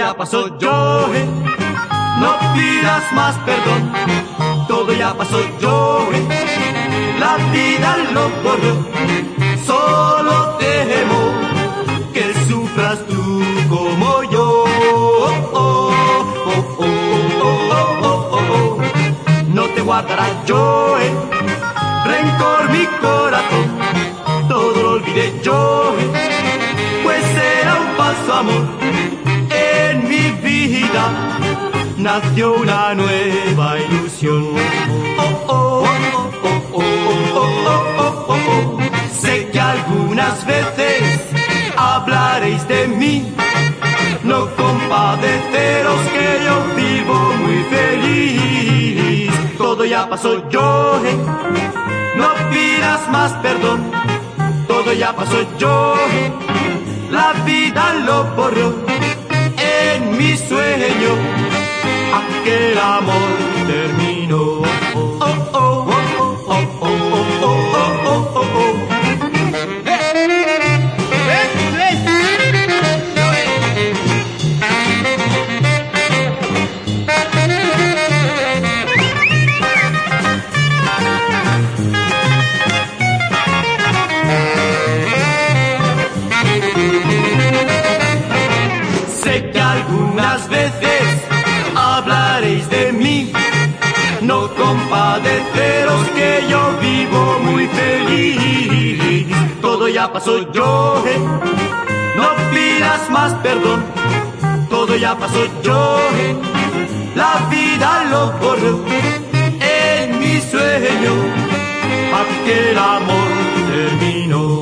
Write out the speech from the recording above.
ya pasó, yo. No pidas más perdón, todo ya pasó, yo. La vida lo borró, solo temo que sufras tú como yo. No te guardará yo, rencor mi corazón, todo lo olvidé yo, pues era un falso amor nació una nueva ilusión. Sé que algunas veces hablaréis de mí, no compadeceros que yo vivo muy feliz. Todo ya pasó yo, no pidas más perdón. Todo ya pasó yo, la vida lo borró que el amor terminó. Sé que algunas veces compadeceros que yo vivo muy feliz. Todo ya pasó yo, eh. no pidas más perdón. Todo ya pasó yo, eh. la vida lo borró en mi sueño, aquel amor terminó.